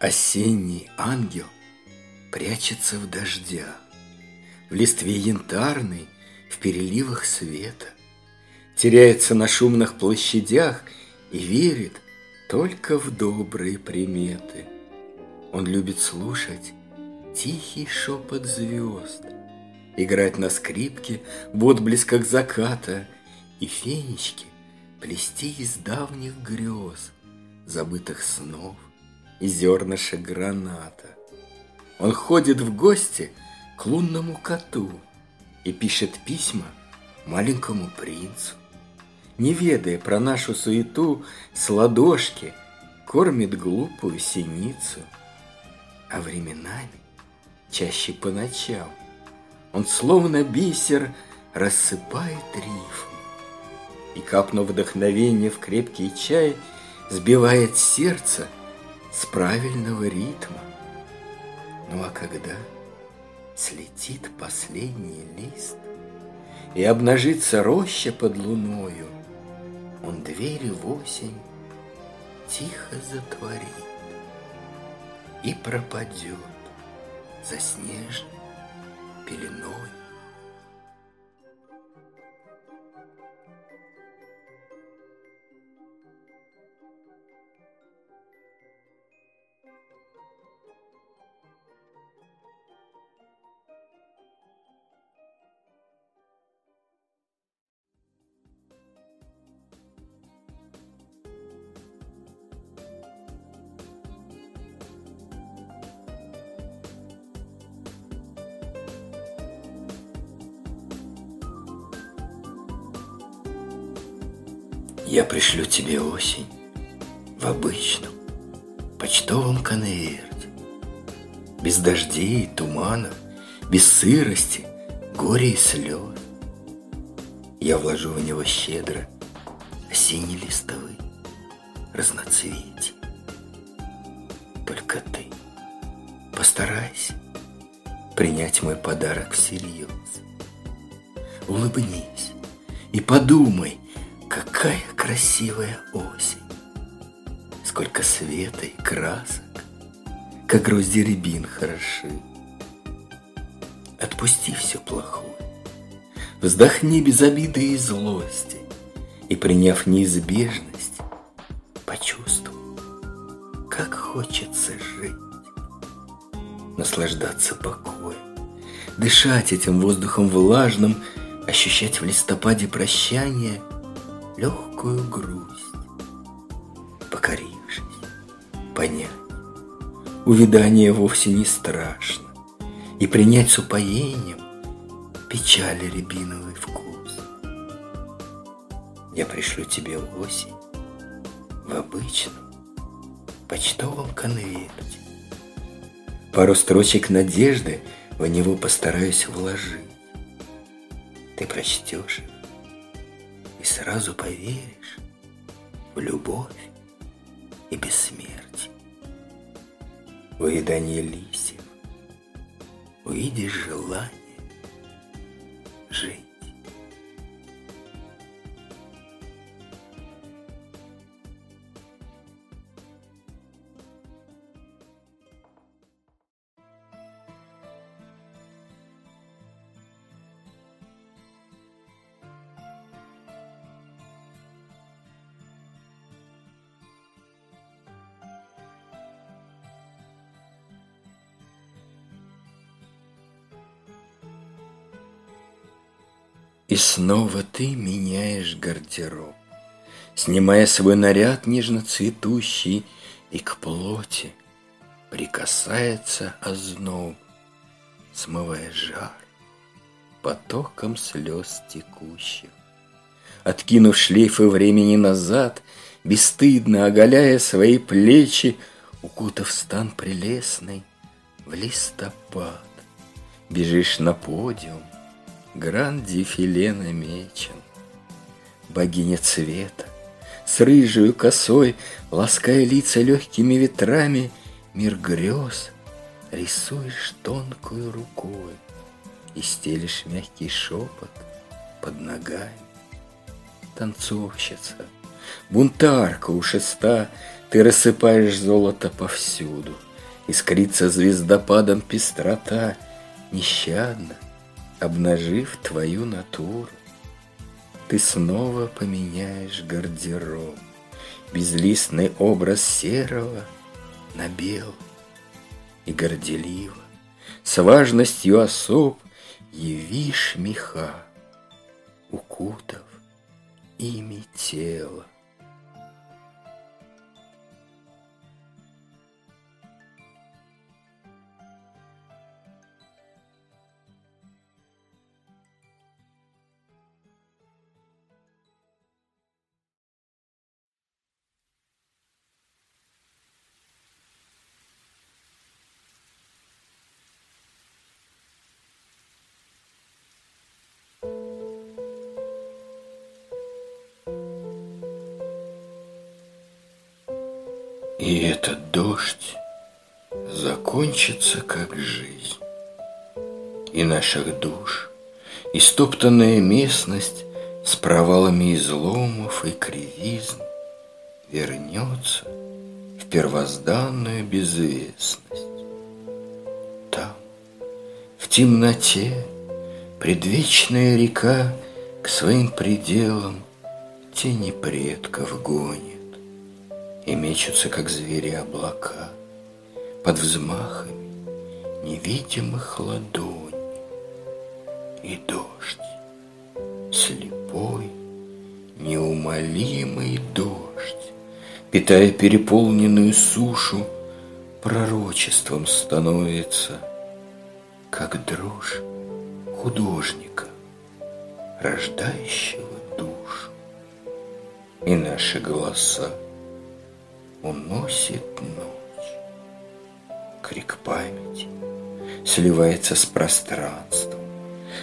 Осенний ангел прячется в дождях, В листве янтарной, в переливах света, Теряется на шумных площадях И верит только в добрые приметы. Он любит слушать тихий шепот звезд, Играть на скрипке в отблесках заката И фенечки плести из давних грез, Забытых снов и зерныша граната. Он ходит в гости к лунному коту и пишет письма маленькому принцу. Не ведая про нашу суету, с ладошки кормит глупую синицу. А временами, чаще по ночам, он словно бисер рассыпает риф. И, капнув вдохновение в крепкий чай, сбивает сердце – с правильного ритма. Ну а когда слетит последний лист и обнажится роща под луною, он двери в осень тихо затворит и пропадет за снежной пеленой. Я пришлю тебе осень в обычном почтовом конверте. Без дождей, туманов, без сырости, горя и слез. Я вложу в него щедро осенний листовый разноцветий. Только ты постарайся принять мой подарок всерьез. Улыбнись и подумай, Какая красивая осень! Сколько света и красок, Как грозди рябин хороши. Отпусти все плохое, Вздохни без обиды и злости, И, приняв неизбежность, Почувствуй, как хочется жить, Наслаждаться покоем, Дышать этим воздухом влажным, Ощущать в листопаде прощание — легкую грусть, покорившись, понять, увидание вовсе не страшно, и принять с упоением печали рябиновый вкус. Я пришлю тебе осень в обычном почтовом конверте. Пару строчек надежды в него постараюсь вложить. Ты прочтешь их и сразу поверишь в любовь и бессмертие. В уедание листьев увидишь желание И снова ты меняешь гардероб, Снимая свой наряд нежно цветущий, И к плоти прикасается озноб, Смывая жар потоком слез текущих. Откинув шлейфы времени назад, Бесстыдно оголяя свои плечи, Укутав стан прелестный в листопад, Бежишь на подиум, гран-дефиле намечен. Богиня цвета, с рыжую косой, Лаская лица легкими ветрами, Мир грез рисуешь тонкую рукой И стелишь мягкий шепот под ногами. Танцовщица, бунтарка у шеста, Ты рассыпаешь золото повсюду — Искрится звездопадом пестрота, Нещадно обнажив твою натуру. Ты снова поменяешь гардероб, Безлистный образ серого на бел И горделиво, с важностью особ Явишь меха, укутав ими тело. И этот дождь закончится, как жизнь. И наших душ, истоптанная местность С провалами изломов и кривизн Вернется в первозданную безвестность. Там, в темноте, предвечная река К своим пределам тени предков гонит и мечутся, как звери, облака Под взмахами невидимых ладоней. И дождь, слепой, неумолимый дождь, Питая переполненную сушу, Пророчеством становится, Как дрожь художника, Рождающего душу. И наши голоса — уносит ночь. Крик памяти сливается с пространством,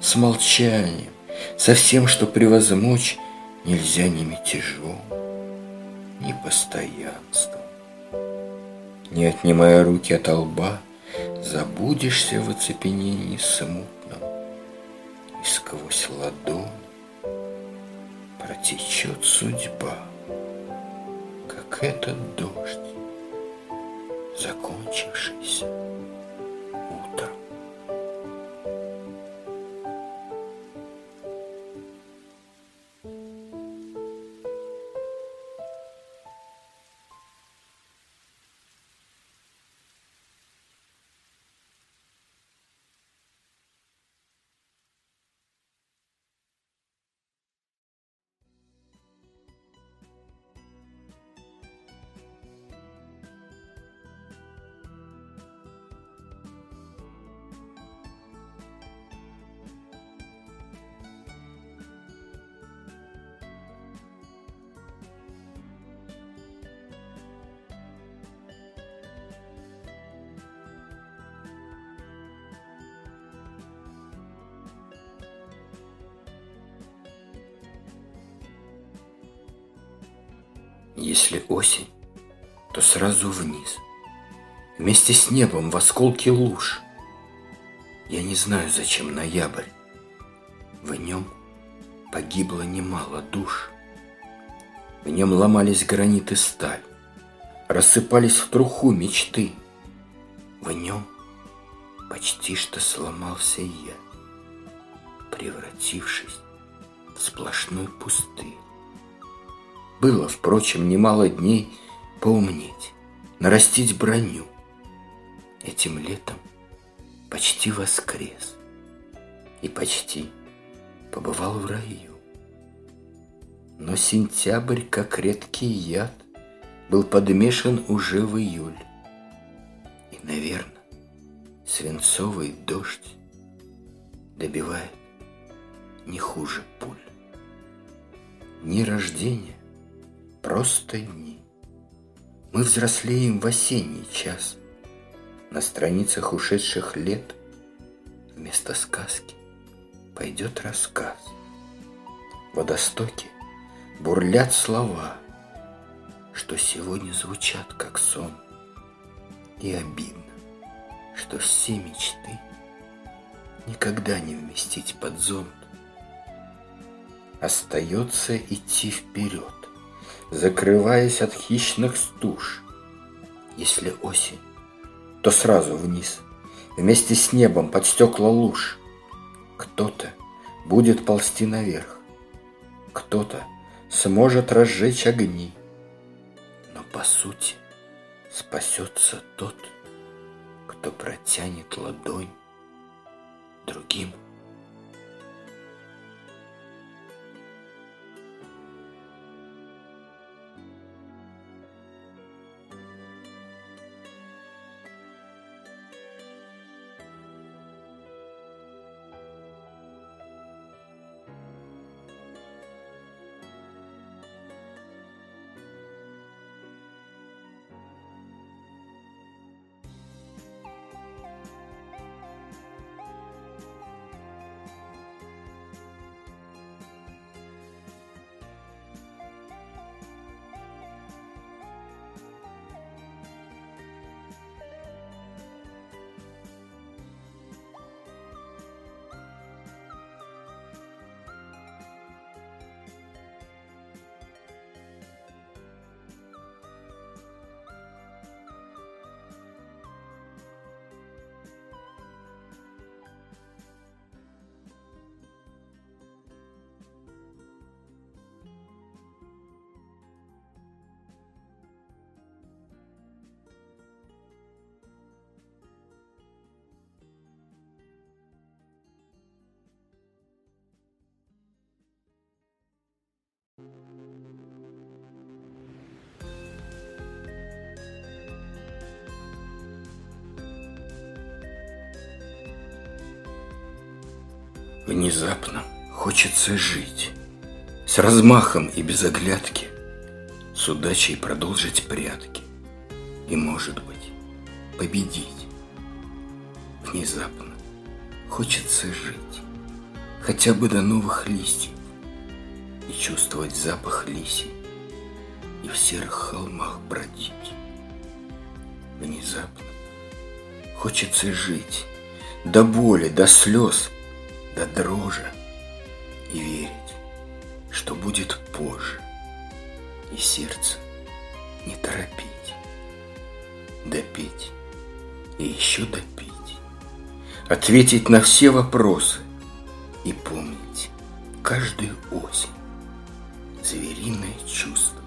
с молчанием, со всем, что превозмочь нельзя ни мятежом, ни постоянством. Не отнимая руки от лба, забудешься в оцепенении смутном, и сквозь ладонь протечет судьба как этот дождь, закончившийся Если осень, то сразу вниз. Вместе с небом в осколке луж. Я не знаю, зачем ноябрь. В нем погибло немало душ. В нем ломались граниты сталь, Рассыпались в труху мечты. В нем почти что сломался я, Превратившись в сплошной пустырь. Было, впрочем, немало дней поумнеть, нарастить броню. Этим летом почти воскрес и почти побывал в раю. Но сентябрь, как редкий яд, был подмешан уже в июль. И, наверное, свинцовый дождь добивает не хуже пуль. Ни рождения, просто дни. Мы взрослеем в осенний час. На страницах ушедших лет вместо сказки пойдет рассказ. Водостоки бурлят слова, что сегодня звучат как сон. И обидно, что все мечты никогда не вместить под зонт. Остается идти вперед, закрываясь от хищных стуж. Если осень то сразу вниз, вместе с небом под стекла луж. Кто-то будет ползти наверх, кто-то сможет разжечь огни. Но по сути спасется тот, кто протянет ладонь другим. Внезапно хочется жить. С размахом и без оглядки. С удачей продолжить прятки. И, может быть, победить. Внезапно хочется жить. Хотя бы до новых листьев. И чувствовать запах лисий. И в серых холмах бродить. Внезапно хочется жить. До боли, до слез – до дрожи и верить, что будет позже, и сердце не торопить, допить и еще допить, ответить на все вопросы и помнить каждую осень звериное чувство